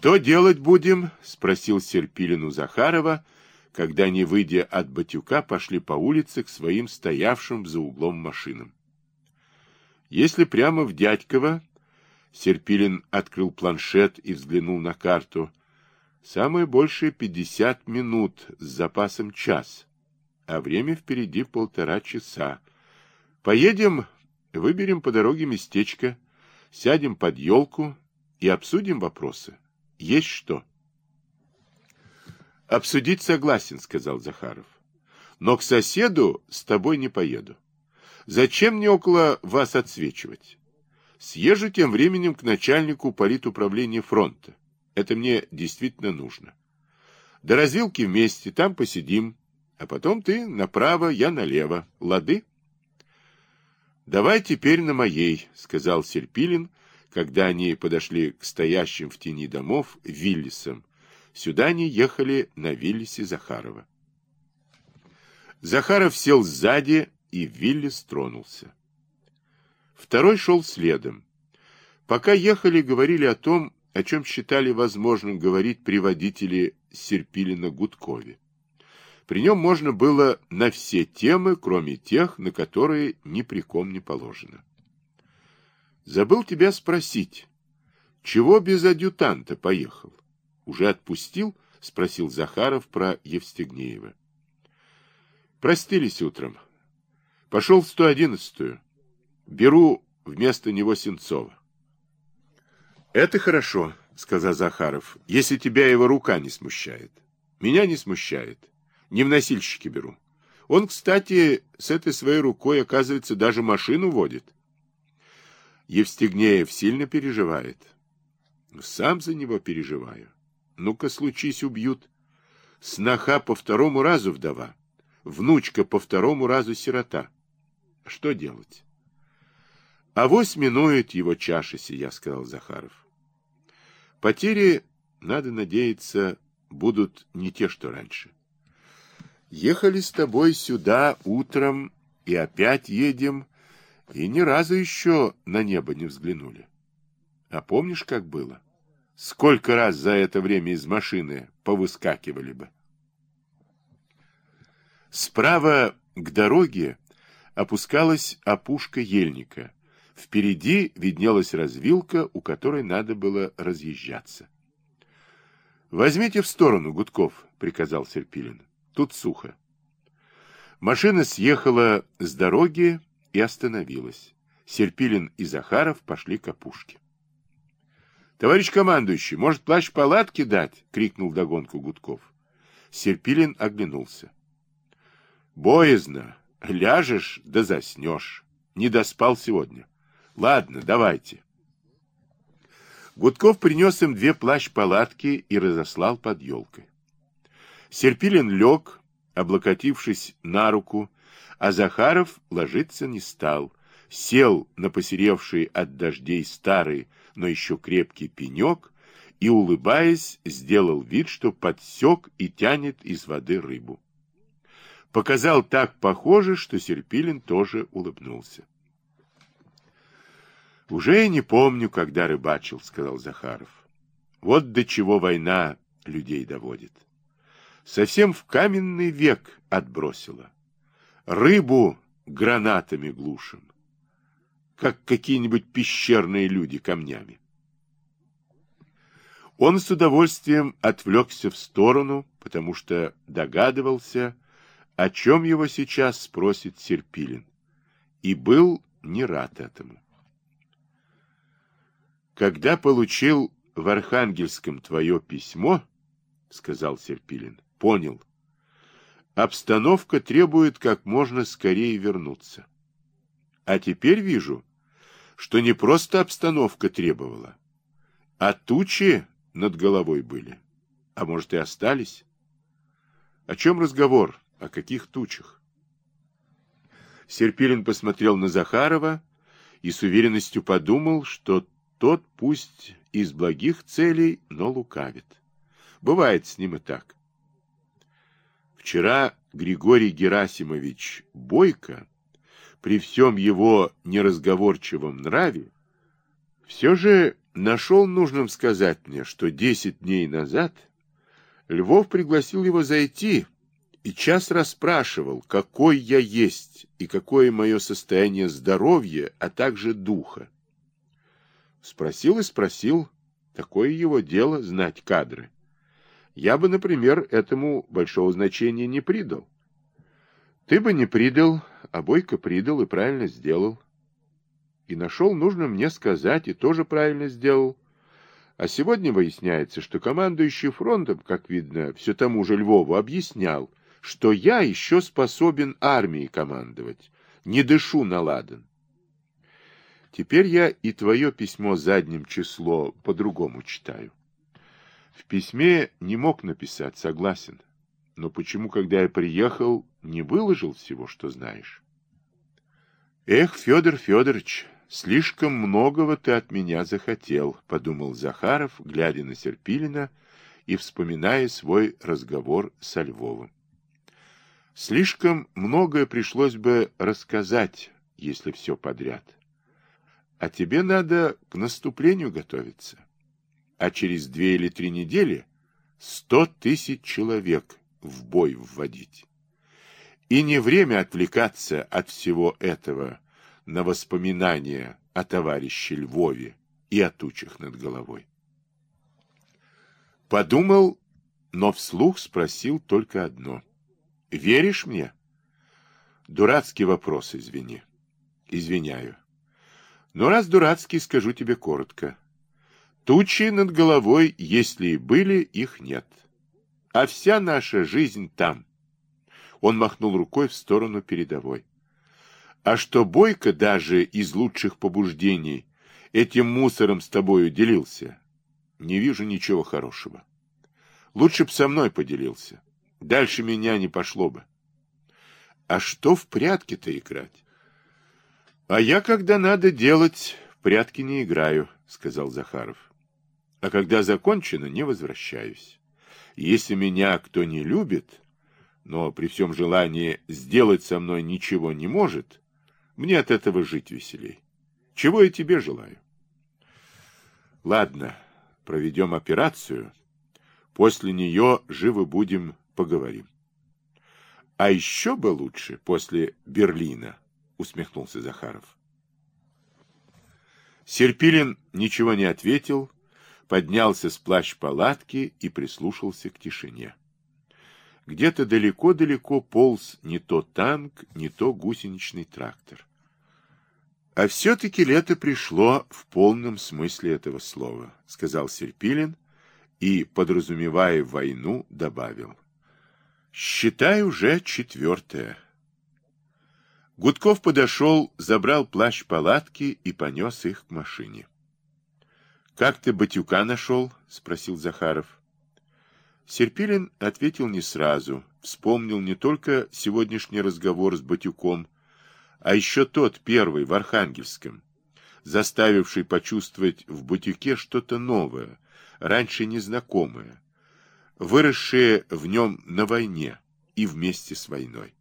«Что делать будем?» — спросил Серпилин у Захарова, когда они, выйдя от Батюка, пошли по улице к своим стоявшим за углом машинам. Если прямо в Дядьково, Серпилин открыл планшет и взглянул на карту, самое большее пятьдесят минут с запасом час, а время впереди полтора часа. Поедем, выберем по дороге местечко, сядем под елку и обсудим вопросы. Есть что? Обсудить согласен, сказал Захаров. Но к соседу с тобой не поеду. Зачем мне около вас отсвечивать? Съезжу тем временем к начальнику политуправления фронта. Это мне действительно нужно. До развилки вместе, там посидим, а потом ты направо, я налево. Лады? Давай теперь на моей, сказал Серпилин, когда они подошли к стоящим в тени домов Виллисам. Сюда они ехали на Виллисе Захарова. Захаров сел сзади, и Виллис тронулся. Второй шел следом. Пока ехали, говорили о том, о чем считали возможным говорить при водителе Серпилина Гудкове. При нем можно было на все темы, кроме тех, на которые ни при ком не положено. Забыл тебя спросить, чего без адъютанта поехал? Уже отпустил? Спросил Захаров про Евстигнеева. Простились утром. Пошел в 111-ю. Беру вместо него Сенцова. Это хорошо, сказал Захаров, если тебя его рука не смущает. Меня не смущает. Не в носильщики беру. Он, кстати, с этой своей рукой, оказывается, даже машину водит. Евстигнеев сильно переживает. Сам за него переживаю. Ну-ка, случись, убьют. Сноха по второму разу вдова. Внучка по второму разу сирота. Что делать? А вось минует его чаша сия, сказал Захаров. Потери, надо надеяться, будут не те, что раньше. Ехали с тобой сюда утром и опять едем, и ни разу еще на небо не взглянули. А помнишь, как было? Сколько раз за это время из машины повыскакивали бы? Справа к дороге опускалась опушка ельника. Впереди виднелась развилка, у которой надо было разъезжаться. «Возьмите в сторону, Гудков», — приказал Серпилин. «Тут сухо». Машина съехала с дороги и остановилась. Серпилин и Захаров пошли к опушке. «Товарищ командующий, может, плащ палатки дать?» — крикнул вдогонку Гудков. Серпилин оглянулся. «Боязно. Ляжешь, да заснешь. Не доспал сегодня. Ладно, давайте». Гудков принес им две плащ-палатки и разослал под елкой. Серпилин лег, облокотившись на руку, а Захаров ложиться не стал, сел на посеревший от дождей старый, но еще крепкий пенек и, улыбаясь, сделал вид, что подсек и тянет из воды рыбу. Показал так похоже, что Серпилин тоже улыбнулся. «Уже и не помню, когда рыбачил», — сказал Захаров. «Вот до чего война людей доводит. Совсем в каменный век отбросила. Рыбу гранатами глушим, как какие-нибудь пещерные люди камнями. Он с удовольствием отвлекся в сторону, потому что догадывался, о чем его сейчас спросит Серпилин, и был не рад этому. «Когда получил в Архангельском твое письмо, — сказал Серпилин, — понял, Обстановка требует как можно скорее вернуться. А теперь вижу, что не просто обстановка требовала, а тучи над головой были. А может и остались? О чем разговор? О каких тучах? Серпилин посмотрел на Захарова и с уверенностью подумал, что тот пусть из благих целей, но лукавит. Бывает с ним и так. Вчера Григорий Герасимович Бойко, при всем его неразговорчивом нраве, Все же нашел нужным сказать мне, что десять дней назад Львов пригласил его зайти и час расспрашивал, какой я есть и какое мое состояние здоровья, а также духа. Спросил и спросил, такое его дело знать кадры. Я бы, например, этому большого значения не придал. Ты бы не придал, а Бойко придал и правильно сделал. И нашел нужно мне сказать, и тоже правильно сделал. А сегодня выясняется, что командующий фронтом, как видно, все тому же Львову объяснял, что я еще способен армией командовать, не дышу на ладан. Теперь я и твое письмо задним число по-другому читаю. В письме не мог написать, согласен. Но почему, когда я приехал, не выложил всего, что знаешь? Эх, Федор Федорович, слишком многого ты от меня захотел, подумал Захаров, глядя на Серпилина и вспоминая свой разговор со Львовым. Слишком многое пришлось бы рассказать, если все подряд. А тебе надо к наступлению готовиться. А через две или три недели сто тысяч человек в бой вводить. И не время отвлекаться от всего этого на воспоминания о товарище Львове и о тучах над головой. Подумал, но вслух спросил только одно — Веришь мне? Дурацкий вопрос, извини. Извиняю. Но раз дурацкий, скажу тебе коротко. Тучи над головой, если и были, их нет. А вся наша жизнь там. Он махнул рукой в сторону передовой. А что Бойко даже из лучших побуждений этим мусором с тобою делился, не вижу ничего хорошего. Лучше б со мной поделился. Дальше меня не пошло бы. А что в прятки-то играть? А я, когда надо делать, в прятки не играю, сказал Захаров. А когда закончено, не возвращаюсь. Если меня кто не любит, но при всем желании сделать со мной ничего не может, мне от этого жить веселей. Чего я тебе желаю? Ладно, проведем операцию. После нее живы будем поговорим. А еще бы лучше после Берлина, усмехнулся Захаров. Серпилин ничего не ответил, поднялся с плащ-палатки и прислушался к тишине. Где-то далеко-далеко полз не то танк, не то гусеничный трактор. А все-таки лето пришло в полном смысле этого слова, сказал Серпилин и, подразумевая войну, добавил. Считай уже четвертое. Гудков подошел, забрал плащ палатки и понес их к машине. — Как ты Батюка нашел? — спросил Захаров. Серпилин ответил не сразу, вспомнил не только сегодняшний разговор с Батюком, а еще тот первый в Архангельском, заставивший почувствовать в Батюке что-то новое, раньше незнакомое, выросшие в нем на войне и вместе с войной.